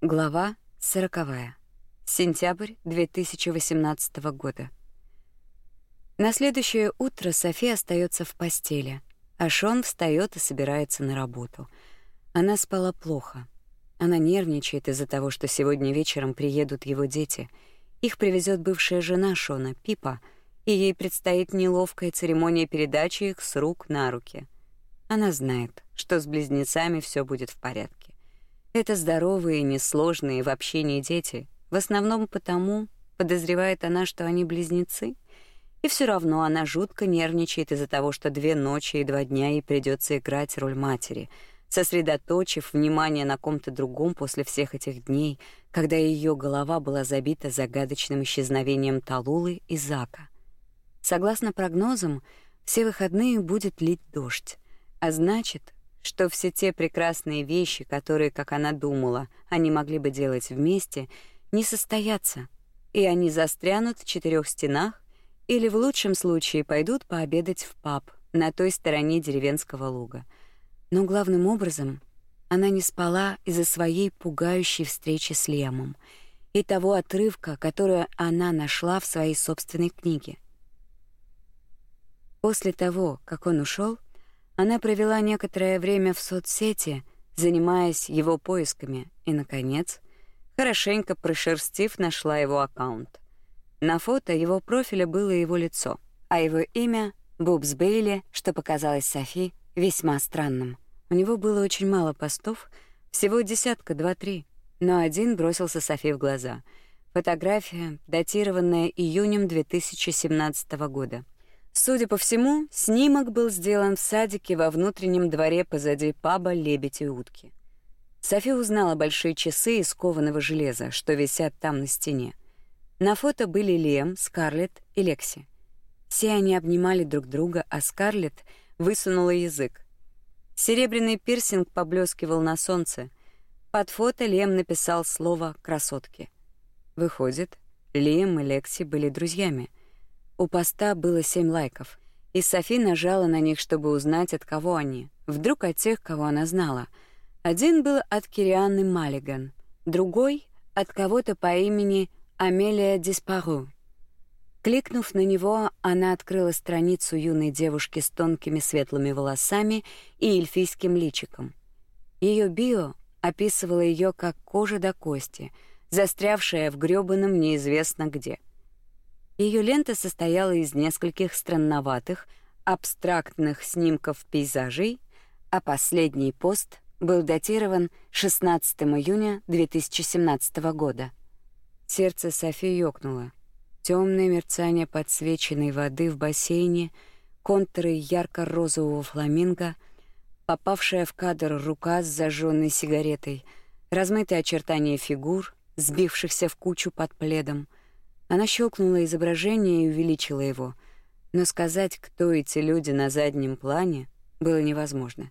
Глава сороковая. Сентябрь 2018 года. На следующее утро София остается в постели, а Шон встает и собирается на работу. Она спала плохо. Она нервничает из-за того, что сегодня вечером приедут его дети. Их привезет бывшая жена Шона, Пипа, и ей предстоит неловкая церемония передачи их с рук на руки. Она знает, что с близнецами все будет в порядке. Это здоровые, несложные в общении дети, в основном потому, подозревает она, что они близнецы — и все равно она жутко нервничает из-за того, что две ночи и два дня ей придется играть роль матери, сосредоточив внимание на ком-то другом после всех этих дней, когда ее голова была забита загадочным исчезновением Талулы и Зака. Согласно прогнозам, все выходные будет лить дождь, а значит, что все те прекрасные вещи, которые, как она думала, они могли бы делать вместе, не состоятся, и они застрянут в четырех стенах или в лучшем случае пойдут пообедать в паб на той стороне деревенского луга. Но главным образом она не спала из-за своей пугающей встречи с Лемом и того отрывка, который она нашла в своей собственной книге. После того, как он ушел, она провела некоторое время в соцсети, занимаясь его поисками, и наконец, хорошенько прошерстив, нашла его аккаунт. На фото его профиля было его лицо, а его имя — Бубс Бейли, что показалось Софи весьма странным. У него было очень мало постов, всего десятка, два-три, но один бросился Софи в глаза. Фотография, датированная июнем 2017 года. Судя по всему, снимок был сделан в садике во внутреннем дворе позади паба «Лебедь и утки». Софи узнала большие часы из кованого железа, что висят там на стене. На фото были Лем, Скарлетт и Лекси. Все они обнимали друг друга, а Скарлетт высунула язык. Серебряный пирсинг поблескивал на солнце. Под фото Лем написал слово «красотки». Выходит, Лем и Лекси были друзьями. У поста было семь лайков, и Софи нажала на них, чтобы узнать, от кого они. Вдруг от тех, кого она знала. Один был от Кирианны Маллиган, другой — от кого-то по имени Амелия Диспару. Кликнув на него, она открыла страницу юной девушки с тонкими светлыми волосами и эльфийским личиком. Ее био описывало ее как кожа до кости, застрявшая в грёбаном неизвестно где. Ее лента состояла из нескольких странноватых, абстрактных снимков пейзажей, а последний пост был датирован 16 июня 2017 года. Сердце Софи ёкнуло. Темное мерцание подсвеченной воды в бассейне, контуры ярко-розового фламинго, попавшая в кадр рука с зажженной сигаретой, размытые очертания фигур, сбившихся в кучу под пледом. Она щелкнула изображение и увеличила его, но сказать, кто эти люди на заднем плане, было невозможно.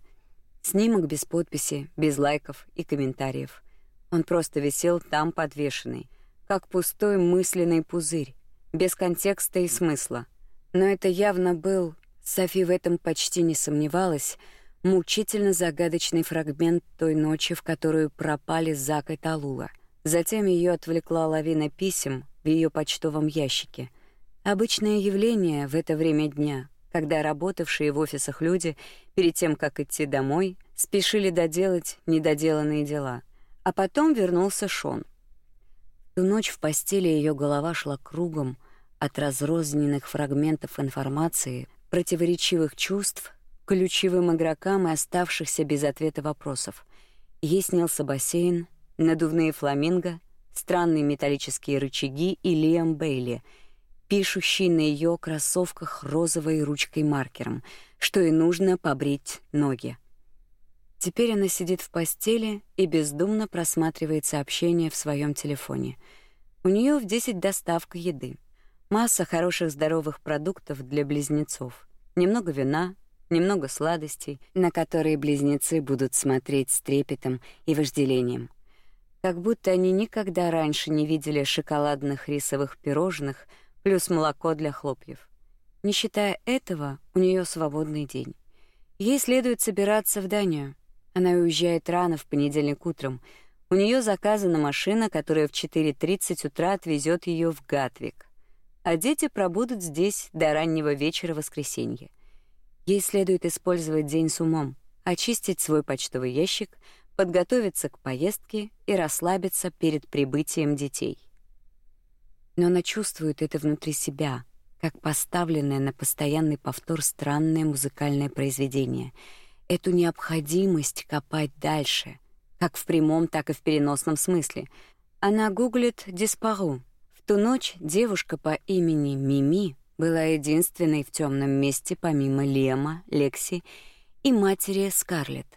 Снимок без подписи, без лайков и комментариев. Он просто висел там подвешенный — как пустой мысленный пузырь, без контекста и смысла. Но это явно был, Софи в этом почти не сомневалась, мучительно загадочный фрагмент той ночи, в которую пропали Зак и Талула. Затем ее отвлекла лавина писем в ее почтовом ящике. Обычное явление в это время дня, когда работавшие в офисах люди перед тем, как идти домой, спешили доделать недоделанные дела. А потом вернулся Шон — Ту ночь в постели ее голова шла кругом от разрозненных фрагментов информации, противоречивых чувств, ключевым игрокам и оставшихся без ответа вопросов. Ей снился бассейн, надувные фламинго, странные металлические рычаги и Лиам Бейли, пишущий на ее кроссовках розовой ручкой-маркером, что и нужно побрить ноги. Теперь она сидит в постели и бездумно просматривает сообщения в своем телефоне. У нее в 10 доставка еды. Масса хороших здоровых продуктов для близнецов. Немного вина, немного сладостей, на которые близнецы будут смотреть с трепетом и вожделением. Как будто они никогда раньше не видели шоколадных рисовых пирожных плюс молоко для хлопьев. Не считая этого, у нее свободный день. Ей следует собираться в Данию — она уезжает рано в понедельник утром. У нее заказана машина, которая в 4:30 утра отвезет ее в Гатвик. А дети пробудут здесь до раннего вечера воскресенья. Ей следует использовать день с умом, очистить свой почтовый ящик, подготовиться к поездке и расслабиться перед прибытием детей. Но она чувствует это внутри себя, как поставленное на постоянный повтор странное музыкальное произведение, эту необходимость копать дальше, как в прямом, так и в переносном смысле. Она гуглит «Диспару». В ту ночь девушка по имени Мими была единственной в темном месте помимо Лема, Лекси и матери Скарлетт.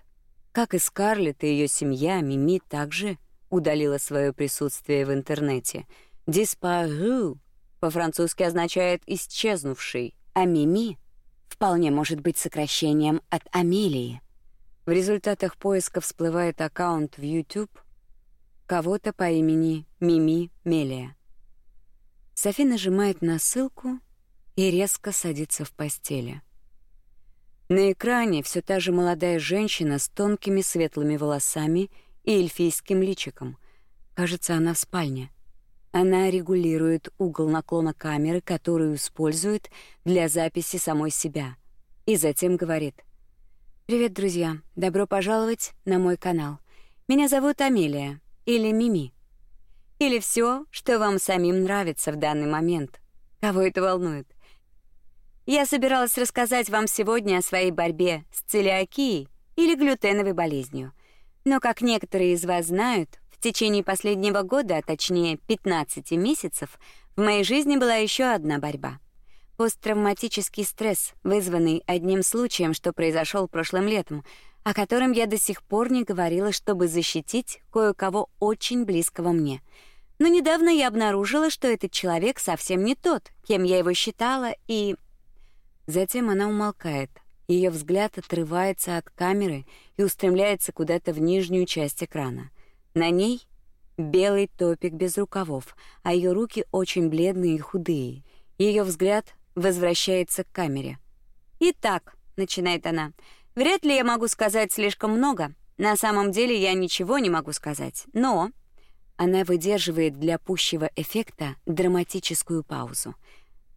Как и Скарлетт и ее семья, Мими также удалила свое присутствие в интернете. «Disparu» по-французски означает «исчезнувший», а «Мими» вполне может быть сокращением от «Амелии». В результатах поиска всплывает аккаунт в YouTube кого-то по имени Мими Мелия. Софи нажимает на ссылку и резко садится в постели. На экране все та же молодая женщина с тонкими светлыми волосами и эльфийским личиком. Кажется, она в спальне. Она регулирует угол наклона камеры, которую использует для записи самой себя, и затем говорит: "Привет, друзья. Добро пожаловать на мой канал. Меня зовут Амелия или Мими. Или все, что вам самим нравится в данный момент. Кого это волнует? Я собиралась рассказать вам сегодня о своей борьбе с целиакией или глютеновой болезнью. Но, как некоторые из вас знают, в течение последнего года, а точнее 15 месяцев, в моей жизни была еще одна борьба. Посттравматический стресс, вызванный одним случаем, что произошел прошлым летом, о котором я до сих пор не говорила, чтобы защитить кое-кого очень близкого мне. Но недавно я обнаружила, что этот человек совсем не тот, кем я его считала, и Затем она умолкает. Ее взгляд отрывается от камеры и устремляется куда-то в нижнюю часть экрана. На ней белый топик без рукавов, а ее руки очень бледные и худые. Ее взгляд возвращается к камере. «Итак», — начинает она, — «вряд ли я могу сказать слишком много. На самом деле я ничего не могу сказать. Но...» Она выдерживает для пущего эффекта драматическую паузу —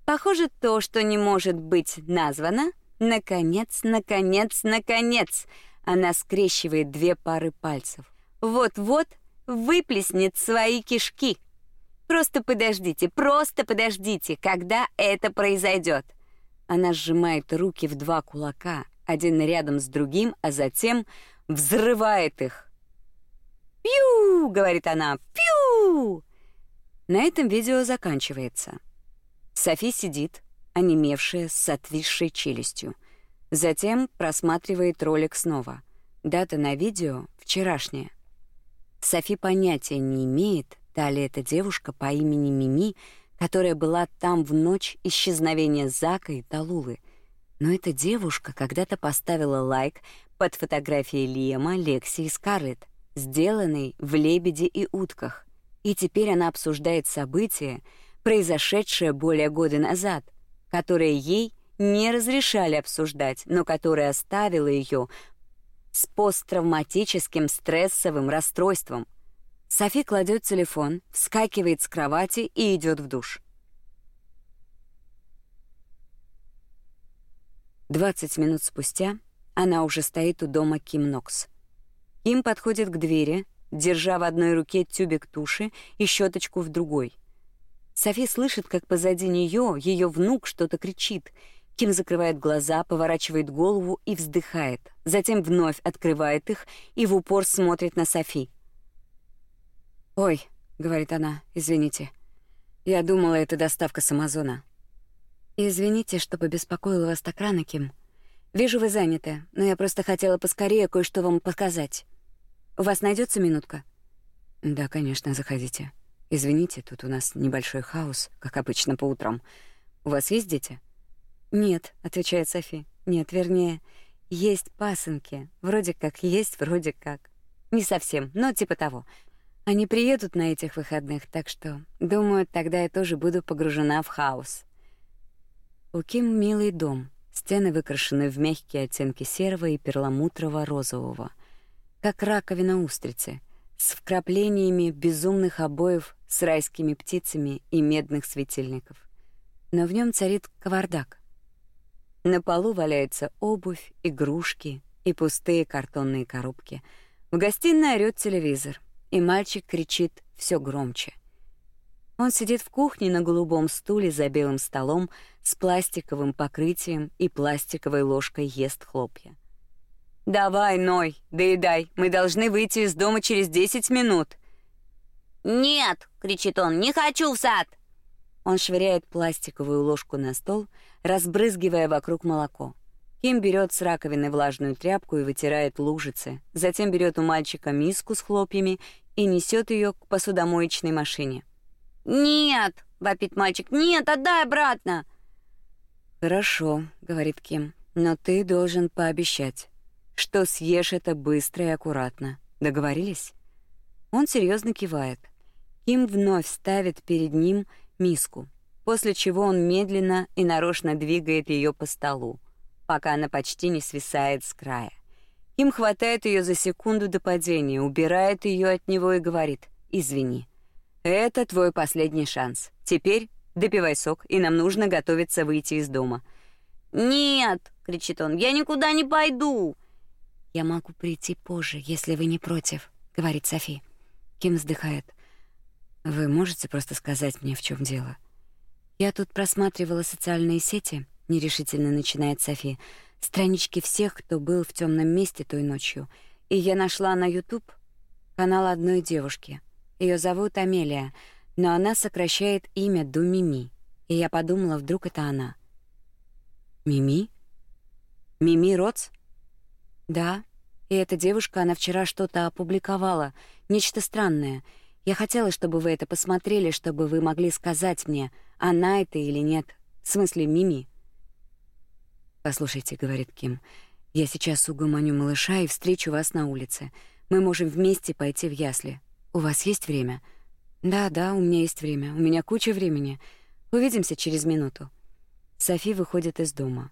Похоже, то, что не может быть названо, наконец, наконец, наконец, она скрещивает две пары пальцев. Вот-вот выплеснет свои кишки. Просто подождите, просто подождите, когда это произойдет. Она сжимает руки в два кулака, один рядом с другим, а затем взрывает их. «Пью!» — говорит она. «Пью!» На этом видео заканчивается. Софи сидит, онемевшая, с отвисшей челюстью. Затем просматривает ролик снова. Дата на видео — вчерашняя. Софи понятия не имеет, та ли это девушка по имени Мими, которая была там в ночь исчезновения Зака и Талулы. Но эта девушка когда-то поставила лайк под фотографией Лиема, Лекси и Скарлетт, сделанной в «Лебеде и утках». И теперь она обсуждает события, произошедшее более года назад, которое ей не разрешали обсуждать, но которое оставило ее с посттравматическим стрессовым расстройством. Софи кладет телефон, вскакивает с кровати и идет в душ. 20 минут спустя она уже стоит у дома Ким Нокс. Ким подходит к двери, держа в одной руке тюбик туши и щеточку в другой. Софи слышит, как позади нее ее внук что-то кричит. Ким закрывает глаза, поворачивает голову и вздыхает. Затем вновь открывает их и в упор смотрит на Софи. «Ой», — говорит она, — «извините. Я думала, это доставка с Амазона». «Извините, что побеспокоила вас так рано, Ким. Вижу, вы заняты, но я просто хотела поскорее кое-что вам показать. У вас найдется минутка?» «Да, конечно, заходите». Извините, тут у нас небольшой хаос, как обычно по утрам. У вас есть дети? Нет, отвечает Софи. Нет, вернее, есть пасынки. Вроде как есть, вроде как. Не совсем, но типа того. Они приедут на этих выходных, так что, думаю, тогда я тоже буду погружена в хаос. У Ким милый дом. Стены выкрашены в мягкие оттенки серого и перламутрово-розового, как раковина устрицы — с вкраплениями безумных обоев с райскими птицами и медных светильников. Но в нем царит кавардак. На полу валяется обувь, игрушки и пустые картонные коробки. В гостиной орёт телевизор, и мальчик кричит все громче. Он сидит в кухне на голубом стуле за белым столом с пластиковым покрытием и пластиковой ложкой ест хлопья. «Давай, Ной, доедай, мы должны выйти из дома через 10 минут». «Нет!» — кричит он. «Не хочу в сад!» Он швыряет пластиковую ложку на стол, разбрызгивая вокруг молоко. Ким берет с раковины влажную тряпку и вытирает лужицы, затем берет у мальчика миску с хлопьями и несет ее к посудомоечной машине. «Нет!» — вопит мальчик. «Нет, отдай обратно!» «Хорошо», — говорит Ким, — «но ты должен пообещать, что съешь это быстро и аккуратно. Договорились?» Он серьезно кивает. Ким вновь ставит перед ним миску, после чего он медленно и нарочно двигает ее по столу, пока она почти не свисает с края. Ким хватает ее за секунду до падения, убирает ее от него и говорит «Извини». Это твой последний шанс. Теперь допивай сок, и нам нужно готовиться выйти из дома. Нет, кричит он. Я никуда не пойду. Я могу прийти позже, если вы не против, говорит Софи. Ким вздыхает. Вы можете просто сказать мне, в чем дело? Я тут просматривала социальные сети, нерешительно начинает Софи. Странички всех, кто был в темном месте той ночью, и я нашла на YouTube канал одной девушки. Ее зовут Амелия, но она сокращает имя до Мими. И я подумала, вдруг это она. Мими? Мими Роц? Да. И эта девушка, она вчера что-то опубликовала, нечто странное. Я хотела, чтобы вы это посмотрели, чтобы вы могли сказать мне, она это или нет. В смысле, Мими. Послушайте, говорит Ким. Я сейчас угомоню малыша и встречу вас на улице. Мы можем вместе пойти в ясли. У вас есть время? Да, да, у меня есть время. У меня куча времени. Увидимся через минуту. Софи выходит из дома.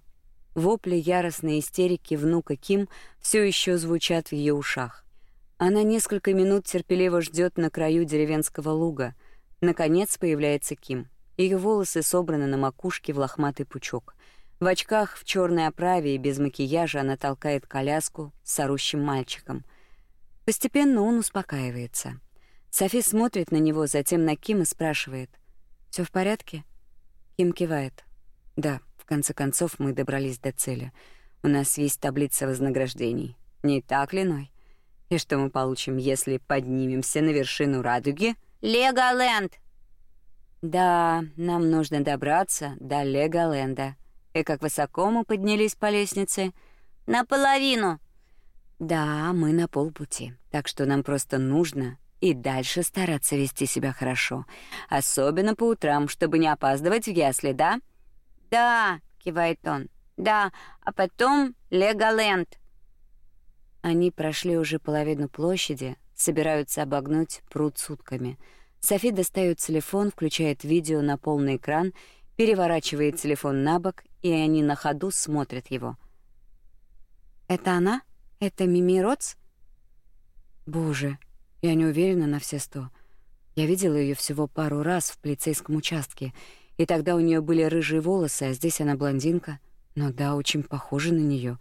Вопли яростной истерики внука Ким все еще звучат в ее ушах. Она несколько минут терпеливо ждет на краю деревенского луга. Наконец появляется Ким. Ее волосы собраны на макушке в лохматый пучок. В очках в черной оправе и без макияжа она толкает коляску с орущим мальчиком. Постепенно он успокаивается. Софи смотрит на него, затем на Ким и спрашивает: "Все в порядке?" Ким кивает. "Да, в конце концов мы добрались до цели. У нас есть таблица вознаграждений. Не так ли, Ной? И что мы получим, если поднимемся на вершину радуги? Леголенд. Да, нам нужно добраться до Леголенда. И как высоко мы поднялись по лестнице? Наполовину. Да, мы на полпути. Так что нам просто нужно и дальше стараться вести себя хорошо, особенно по утрам, чтобы не опаздывать в ясли, да? Да, кивает он. Да, а потом Леголенд. Они прошли уже половину площади, собираются обогнуть пруд сутками. Софи достает телефон, включает видео на полный экран, переворачивает телефон на бок, и они на ходу смотрят его. Это она? Это Мими Роц? Боже, я не уверена на все сто. Я видела ее всего пару раз в полицейском участке, и тогда у нее были рыжие волосы, а здесь она блондинка. Но да, очень похожа на нее.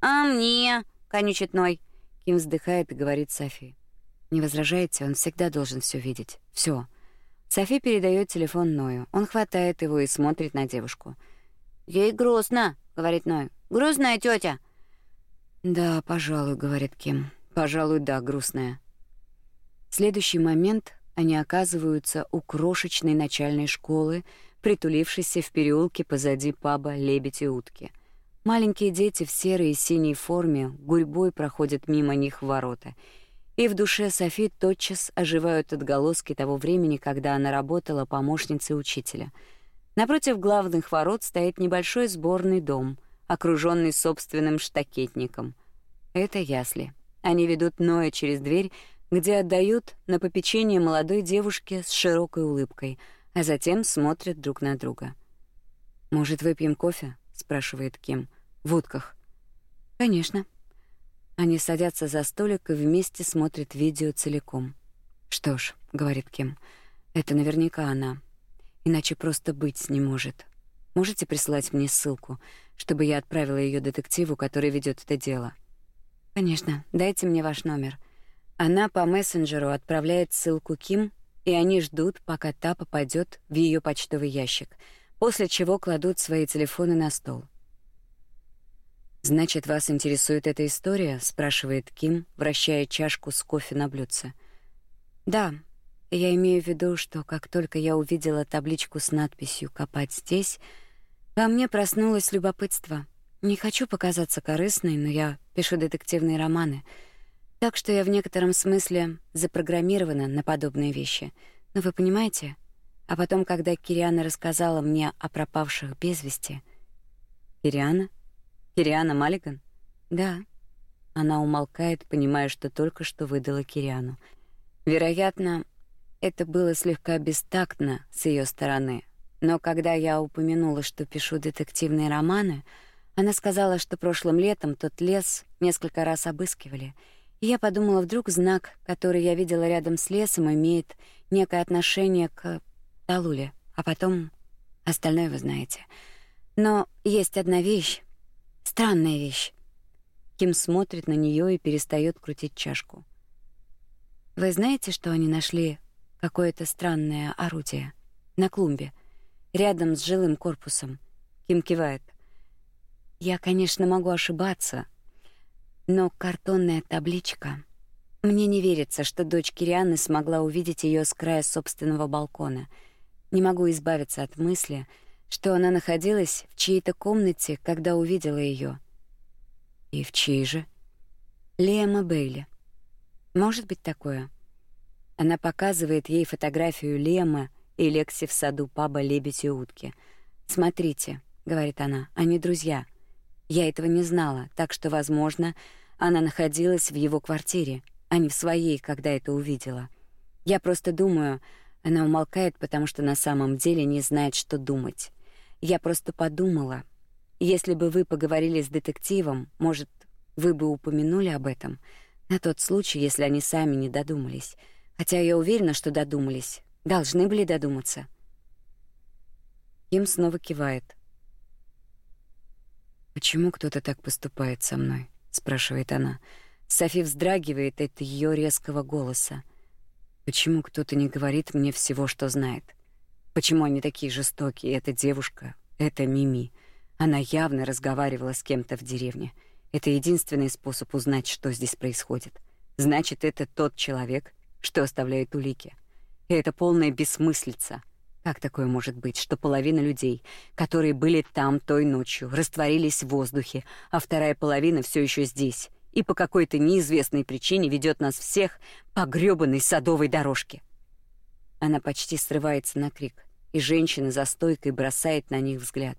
«А мне?» — конючит Ной. Ким вздыхает и говорит Софи. «Не возражаете, он всегда должен все видеть. Все. Софи передает телефон Ною. Он хватает его и смотрит на девушку. «Ей грустно», — говорит Ной. «Грустная тетя. «Да, пожалуй», — говорит Ким. Пожалуй, да, грустная. В следующий момент они оказываются у крошечной начальной школы, притулившейся в переулке позади паба «Лебедь и утки». Маленькие дети в серой и синей форме гурьбой проходят мимо них в ворота. И в душе Софи тотчас оживают отголоски того времени, когда она работала помощницей учителя. Напротив главных ворот стоит небольшой сборный дом, окруженный собственным штакетником. Это ясли. Они ведут Ноя через дверь, где отдают на попечение молодой девушке с широкой улыбкой, а затем смотрят друг на друга. «Может, выпьем кофе?» — спрашивает Ким. «В утках». «Конечно». Они садятся за столик и вместе смотрят видео целиком. «Что ж», — говорит Ким, — «это наверняка она. Иначе просто быть не может. Можете прислать мне ссылку, чтобы я отправила ее детективу, который ведет это дело?» «Конечно. Дайте мне ваш номер». Она по мессенджеру отправляет ссылку Ким, и они ждут, пока та попадет в ее почтовый ящик, после чего кладут свои телефоны на стол. «Значит, вас интересует эта история?» — спрашивает Ким, вращая чашку с кофе на блюдце. «Да, я имею в виду, что как только я увидела табличку с надписью «Копать здесь», во мне проснулось любопытство. Не хочу показаться корыстной, но я пишу детективные романы, так что я в некотором смысле запрограммирована на подобные вещи. Но вы понимаете? А потом, когда Кириана рассказала мне о пропавших без вести... Кириана? Кириана Маллиган? Да. Она умолкает, понимая, что только что выдала Кириану. Вероятно, это было слегка бестактно с ее стороны. Но когда я упомянула, что пишу детективные романы, она сказала, что прошлым летом тот лес несколько раз обыскивали. И я подумала, вдруг знак, который я видела рядом с лесом, имеет некое отношение к Талуле. А потом остальное вы знаете. Но есть одна вещь, Странная вещь. Ким смотрит на нее и перестает крутить чашку. Вы знаете, что они нашли какое-то странное орудие на клумбе, рядом с жилым корпусом? Ким кивает. Я, конечно, могу ошибаться, но картонная табличка. Мне не верится, что дочь Кирианы смогла увидеть ее с края собственного балкона. Не могу избавиться от мысли, что она находилась в чьей-то комнате, когда увидела ее. И в чьей же? Лема Бейли. Может быть такое. Она показывает ей фотографию Лема и Лекси в саду паба «Лебедь и утки». «Смотрите», — говорит она, — «они друзья». Я этого не знала, так что, возможно, она находилась в его квартире, а не в своей, когда это увидела. Я просто думаю, она умолкает, потому что на самом деле не знает, что думать. Я просто подумала, если бы вы поговорили с детективом, может, вы бы упомянули об этом, на тот случай, если они сами не додумались. Хотя я уверена, что додумались. Должны были додуматься. Им снова кивает. Почему кто-то так поступает со мной? спрашивает она. Софи вздрагивает от ее резкого голоса. Почему кто-то не говорит мне всего, что знает? Почему они такие жестокие? Эта девушка, это Мими. Она явно разговаривала с кем-то в деревне. Это единственный способ узнать, что здесь происходит. Значит, это тот человек, что оставляет улики. И это полная бессмыслица. Как такое может быть, что половина людей, которые были там той ночью, растворились в воздухе, а вторая половина все еще здесь и по какой-то неизвестной причине ведет нас всех по грёбаной садовой дорожке? Она почти срывается на крик и женщина за стойкой бросает на них взгляд.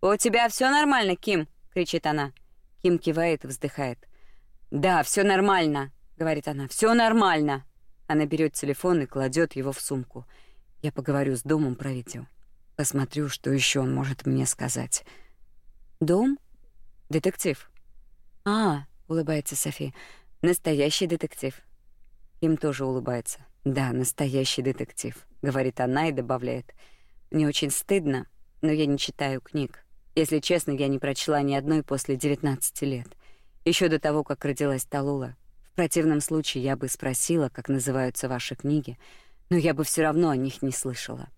«У тебя все нормально, Ким?» — кричит она. Ким кивает и вздыхает. «Да, все нормально», — говорит она. Все нормально». Она берет телефон и кладет его в сумку. Я поговорю с домом про видео. Посмотрю, что еще он может мне сказать. «Дом? Детектив?» «А, — улыбается Софи, — настоящий детектив». Ким тоже улыбается. «Да, настоящий детектив», — говорит она и добавляет. «Мне очень стыдно, но я не читаю книг. Если честно, я не прочла ни одной после 19 лет. Еще до того, как родилась Талула. В противном случае я бы спросила, как называются ваши книги, но я бы все равно о них не слышала».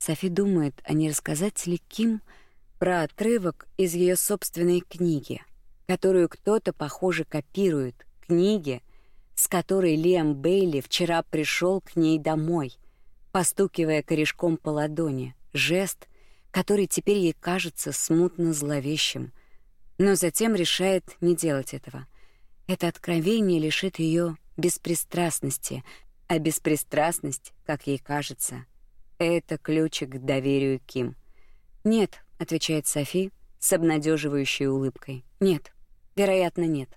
Софи думает, а не рассказать ли Ким про отрывок из ее собственной книги, которую кто-то, похоже, копирует, книги — с которой Лиам Бейли вчера пришел к ней домой, постукивая корешком по ладони, жест, который теперь ей кажется смутно зловещим, но затем решает не делать этого. Это откровение лишит ее беспристрастности, а беспристрастность, как ей кажется, это ключик к доверию Ким. «Нет», — отвечает Софи с обнадеживающей улыбкой. «Нет, вероятно, нет».